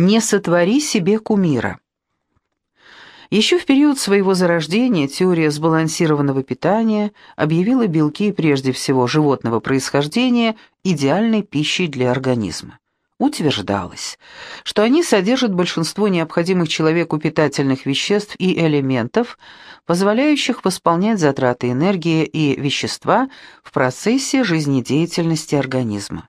Не сотвори себе кумира. Еще в период своего зарождения теория сбалансированного питания объявила белки, прежде всего животного происхождения, идеальной пищей для организма. Утверждалось, что они содержат большинство необходимых человеку питательных веществ и элементов, позволяющих восполнять затраты энергии и вещества в процессе жизнедеятельности организма.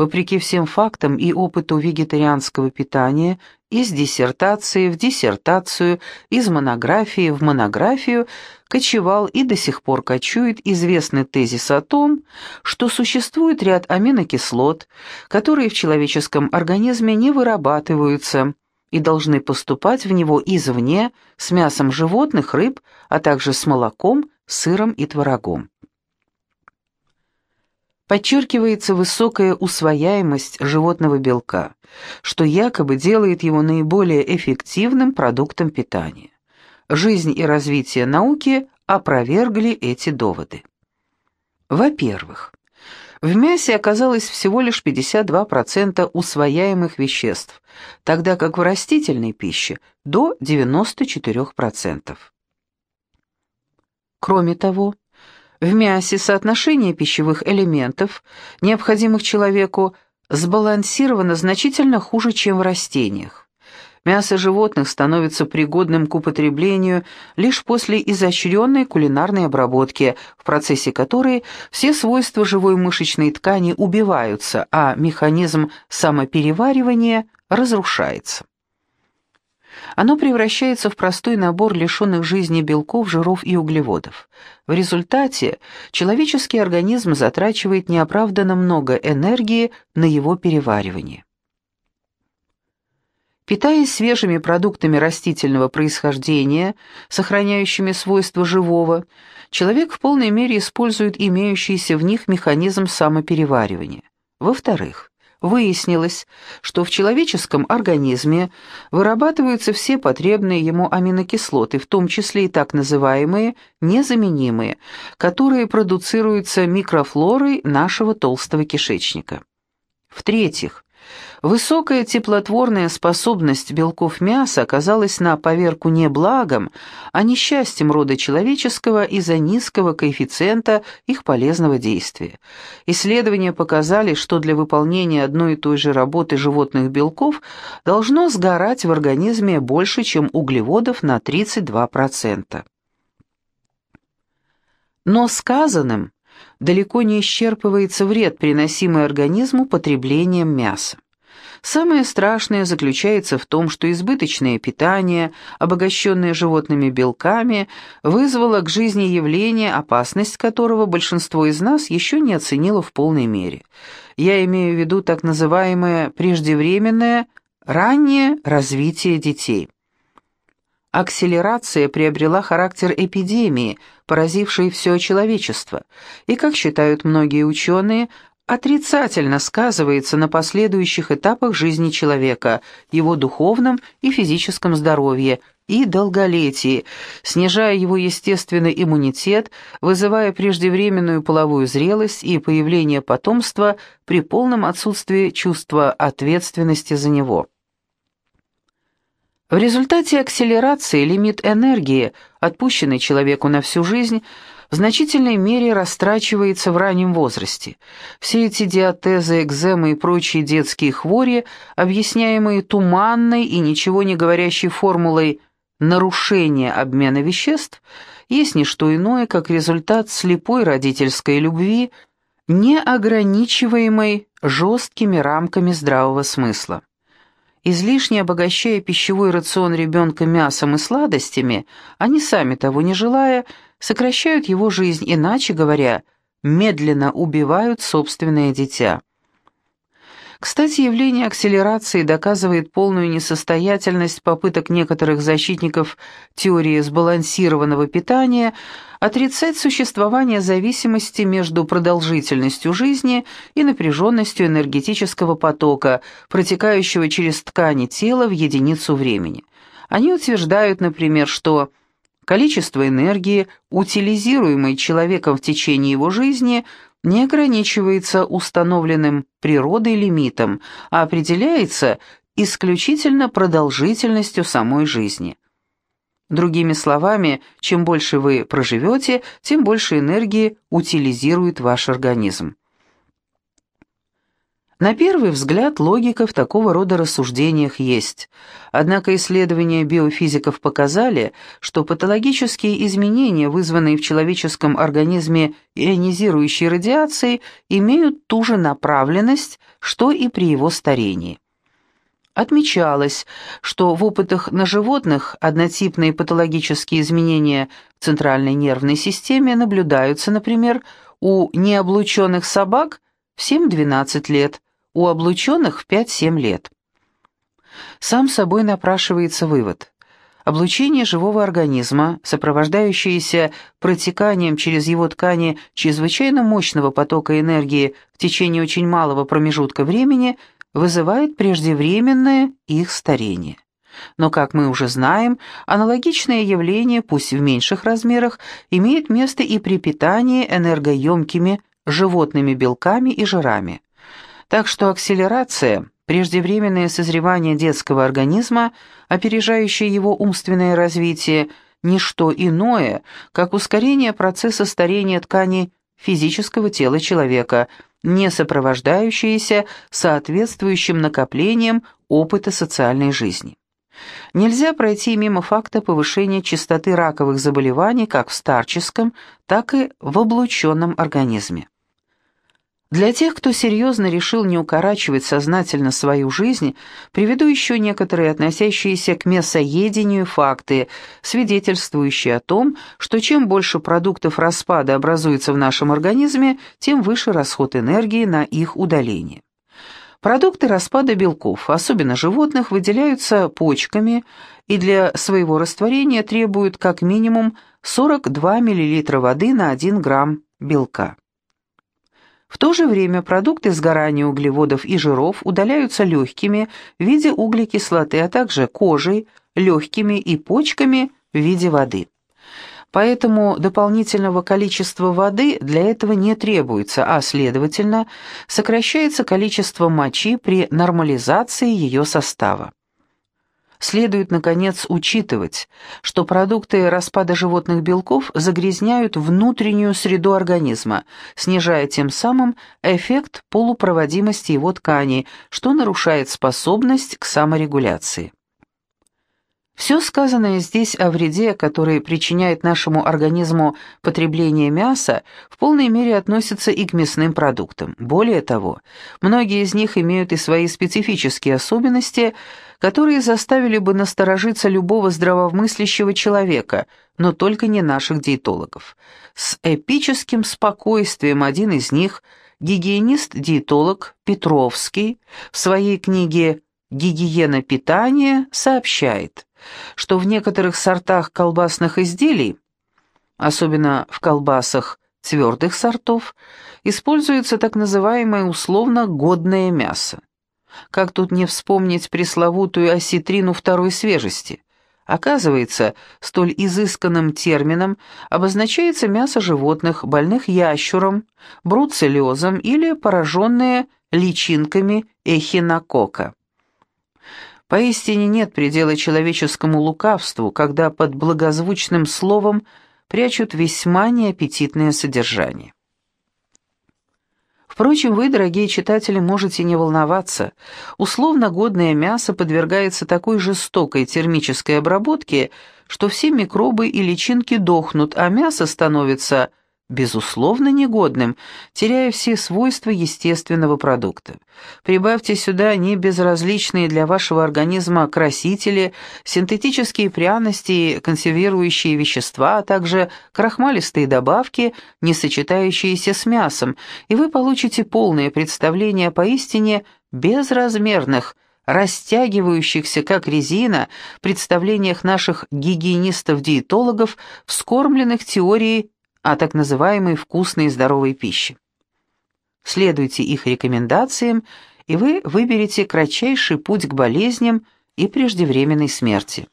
Вопреки всем фактам и опыту вегетарианского питания, из диссертации в диссертацию, из монографии в монографию, кочевал и до сих пор кочует известный тезис о том, что существует ряд аминокислот, которые в человеческом организме не вырабатываются и должны поступать в него извне с мясом животных, рыб, а также с молоком, сыром и творогом подчеркивается высокая усвояемость животного белка, что якобы делает его наиболее эффективным продуктом питания. Жизнь и развитие науки опровергли эти доводы. Во-первых, в мясе оказалось всего лишь 52% усвояемых веществ, тогда как в растительной пище до 94%. Кроме того, в мясе соотношение пищевых элементов, необходимых человеку, сбалансировано значительно хуже, чем в растениях. Мясо животных становится пригодным к употреблению лишь после изощренной кулинарной обработки, в процессе которой все свойства живой мышечной ткани убиваются, а механизм самопереваривания разрушается. Оно превращается в простой набор лишенных жизни белков, жиров и углеводов. В результате человеческий организм затрачивает неоправданно много энергии на его переваривание. Питаясь свежими продуктами растительного происхождения, сохраняющими свойства живого, человек в полной мере использует имеющийся в них механизм самопереваривания. Во-вторых, выяснилось, что в человеческом организме вырабатываются все потребные ему аминокислоты, в том числе и так называемые незаменимые, которые продуцируются микрофлорой нашего толстого кишечника. В-третьих, Высокая теплотворная способность белков мяса оказалась на поверку не благом, а несчастьем рода человеческого из-за низкого коэффициента их полезного действия. Исследования показали, что для выполнения одной и той же работы животных белков должно сгорать в организме больше, чем углеводов на 32%. Но сказанным далеко не исчерпывается вред, приносимый организму потреблением мяса. Самое страшное заключается в том, что избыточное питание, обогащенное животными белками, вызвало к жизни явление, опасность которого большинство из нас еще не оценило в полной мере. Я имею в виду так называемое преждевременное раннее развитие детей. Акселерация приобрела характер эпидемии, поразившей все человечество, и, как считают многие ученые, отрицательно сказывается на последующих этапах жизни человека, его духовном и физическом здоровье и долголетии, снижая его естественный иммунитет, вызывая преждевременную половую зрелость и появление потомства при полном отсутствии чувства ответственности за него. В результате акселерации лимит энергии, отпущенный человеку на всю жизнь, в значительной мере растрачивается в раннем возрасте. Все эти диатезы, экземы и прочие детские хвори, объясняемые туманной и ничего не говорящей формулой нарушения обмена веществ, есть не что иное, как результат слепой родительской любви, не ограничиваемой жесткими рамками здравого смысла. Излишне обогащая пищевой рацион ребенка мясом и сладостями, они сами того не желая, сокращают его жизнь, иначе говоря, медленно убивают собственное дитя. Кстати, явление акселерации доказывает полную несостоятельность попыток некоторых защитников теории сбалансированного питания отрицать существование зависимости между продолжительностью жизни и напряженностью энергетического потока, протекающего через ткани тела в единицу времени. Они утверждают, например, что количество энергии, утилизируемой человеком в течение его жизни, не ограничивается установленным природой лимитом, а определяется исключительно продолжительностью самой жизни. Другими словами, чем больше вы проживете, тем больше энергии утилизирует ваш организм. На первый взгляд логика в такого рода рассуждениях есть, однако исследования биофизиков показали, что патологические изменения, вызванные в человеческом организме ионизирующей радиацией, имеют ту же направленность, что и при его старении. Отмечалось, что в опытах на животных однотипные патологические изменения в центральной нервной системе наблюдаются, например, у необлученных собак в 7-12 лет, у облученных в 5-7 лет. Сам собой напрашивается вывод. Облучение живого организма, сопровождающееся протеканием через его ткани чрезвычайно мощного потока энергии в течение очень малого промежутка времени, вызывает преждевременное их старение. Но, как мы уже знаем, аналогичное явление, пусть в меньших размерах, имеет место и при питании энергоемкими животными белками и жирами. Так что акселерация, преждевременное созревание детского организма, опережающее его умственное развитие, не что иное, как ускорение процесса старения тканей физического тела человека, не сопровождающееся соответствующим накоплением опыта социальной жизни. Нельзя пройти мимо факта повышения частоты раковых заболеваний как в старческом, так и в облученном организме. Для тех, кто серьезно решил не укорачивать сознательно свою жизнь, приведу еще некоторые относящиеся к мясоедению факты, свидетельствующие о том, что чем больше продуктов распада образуется в нашем организме, тем выше расход энергии на их удаление. Продукты распада белков, особенно животных, выделяются почками и для своего растворения требуют как минимум 42 мл воды на 1 грамм белка. В то же время продукты сгорания углеводов и жиров удаляются легкими в виде углекислоты, а также кожей, легкими и почками в виде воды. Поэтому дополнительного количества воды для этого не требуется, а, следовательно, сокращается количество мочи при нормализации ее состава. Следует, наконец, учитывать, что продукты распада животных белков загрязняют внутреннюю среду организма, снижая тем самым эффект полупроводимости его тканей, что нарушает способность к саморегуляции. Все сказанное здесь о вреде, который причиняет нашему организму потребление мяса, в полной мере относится и к мясным продуктам. Более того, многие из них имеют и свои специфические особенности, которые заставили бы насторожиться любого здравомыслящего человека, но только не наших диетологов. С эпическим спокойствием один из них, гигиенист-диетолог Петровский, в своей книге «Гигиена питания» сообщает – что в некоторых сортах колбасных изделий, особенно в колбасах твердых сортов, используется так называемое условно годное мясо. Как тут не вспомнить пресловутую осетрину второй свежести? Оказывается, столь изысканным термином обозначается мясо животных, больных ящуром, бруцеллезом или пораженные личинками эхинокока. Поистине нет предела человеческому лукавству, когда под благозвучным словом прячут весьма неаппетитное содержание. Впрочем, вы, дорогие читатели, можете не волноваться. Условно годное мясо подвергается такой жестокой термической обработке, что все микробы и личинки дохнут, а мясо становится безусловно негодным, теряя все свойства естественного продукта. Прибавьте сюда не безразличные для вашего организма красители, синтетические пряности, консервирующие вещества, а также крахмалистые добавки, не сочетающиеся с мясом, и вы получите полное представление о поистине безразмерных, растягивающихся как резина представлениях наших гигиенистов-диетологов, вскормленных теорией о так называемой вкусной и здоровой пище. Следуйте их рекомендациям, и вы выберете кратчайший путь к болезням и преждевременной смерти.